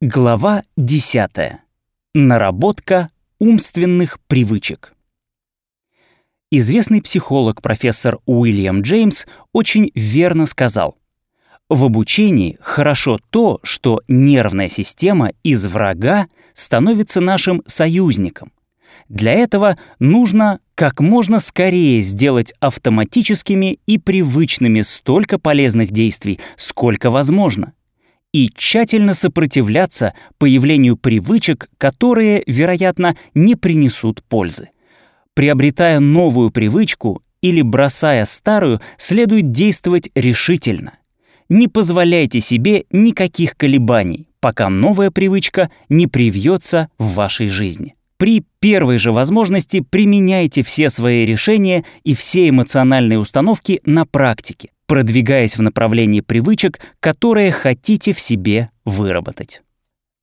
Глава 10. Наработка умственных привычек. Известный психолог профессор Уильям Джеймс очень верно сказал, в обучении хорошо то, что нервная система из врага становится нашим союзником. Для этого нужно как можно скорее сделать автоматическими и привычными столько полезных действий, сколько возможно и тщательно сопротивляться появлению привычек, которые, вероятно, не принесут пользы. Приобретая новую привычку или бросая старую, следует действовать решительно. Не позволяйте себе никаких колебаний, пока новая привычка не привьется в вашей жизни. При первой же возможности применяйте все свои решения и все эмоциональные установки на практике продвигаясь в направлении привычек, которые хотите в себе выработать.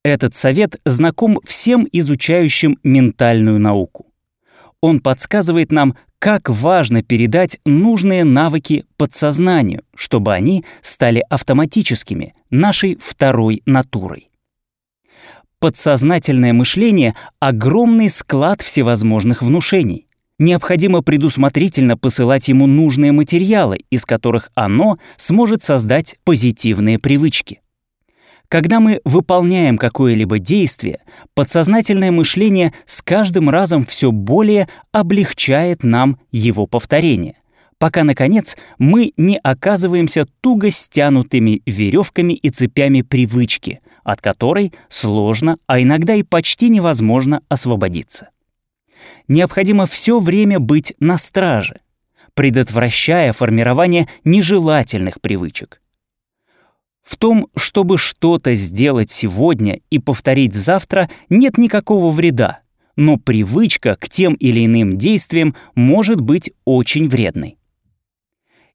Этот совет знаком всем изучающим ментальную науку. Он подсказывает нам, как важно передать нужные навыки подсознанию, чтобы они стали автоматическими, нашей второй натурой. Подсознательное мышление — огромный склад всевозможных внушений необходимо предусмотрительно посылать ему нужные материалы, из которых оно сможет создать позитивные привычки. Когда мы выполняем какое-либо действие, подсознательное мышление с каждым разом все более облегчает нам его повторение, пока, наконец, мы не оказываемся туго стянутыми веревками и цепями привычки, от которой сложно, а иногда и почти невозможно освободиться необходимо все время быть на страже, предотвращая формирование нежелательных привычек. В том, чтобы что-то сделать сегодня и повторить завтра, нет никакого вреда, но привычка к тем или иным действиям может быть очень вредной.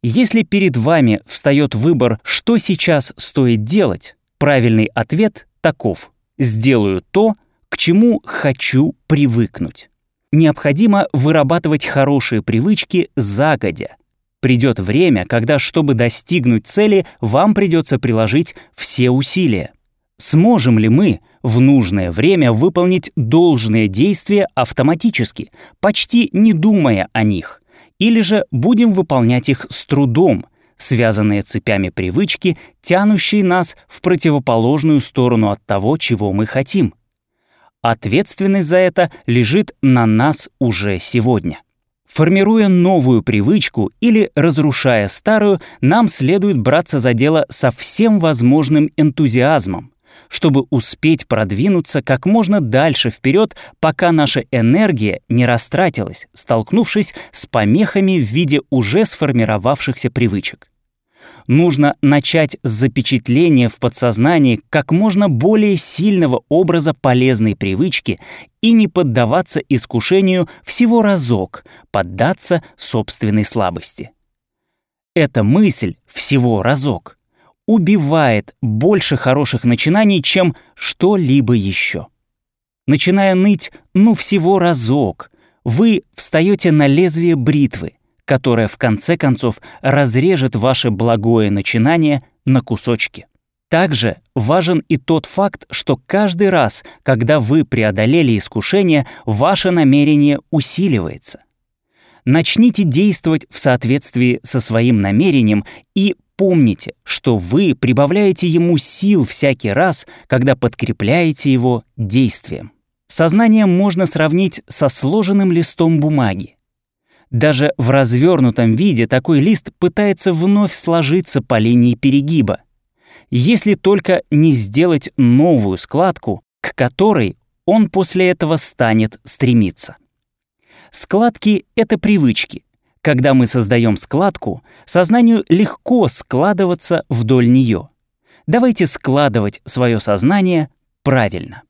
Если перед вами встает выбор, что сейчас стоит делать, правильный ответ таков — сделаю то, к чему хочу привыкнуть необходимо вырабатывать хорошие привычки загодя. Придет время, когда, чтобы достигнуть цели, вам придется приложить все усилия. Сможем ли мы в нужное время выполнить должные действия автоматически, почти не думая о них? Или же будем выполнять их с трудом, связанные цепями привычки, тянущие нас в противоположную сторону от того, чего мы хотим? Ответственность за это лежит на нас уже сегодня. Формируя новую привычку или разрушая старую, нам следует браться за дело со всем возможным энтузиазмом, чтобы успеть продвинуться как можно дальше вперед, пока наша энергия не растратилась, столкнувшись с помехами в виде уже сформировавшихся привычек нужно начать с запечатления в подсознании как можно более сильного образа полезной привычки и не поддаваться искушению всего разок, поддаться собственной слабости. Эта мысль «всего разок» убивает больше хороших начинаний, чем что-либо еще. Начиная ныть «ну всего разок», вы встаете на лезвие бритвы, которая в конце концов разрежет ваше благое начинание на кусочки. Также важен и тот факт, что каждый раз, когда вы преодолели искушение, ваше намерение усиливается. Начните действовать в соответствии со своим намерением и помните, что вы прибавляете ему сил всякий раз, когда подкрепляете его действием. Сознание можно сравнить со сложенным листом бумаги. Даже в развернутом виде такой лист пытается вновь сложиться по линии перегиба. Если только не сделать новую складку, к которой он после этого станет стремиться. Складки — это привычки. Когда мы создаем складку, сознанию легко складываться вдоль нее. Давайте складывать свое сознание правильно.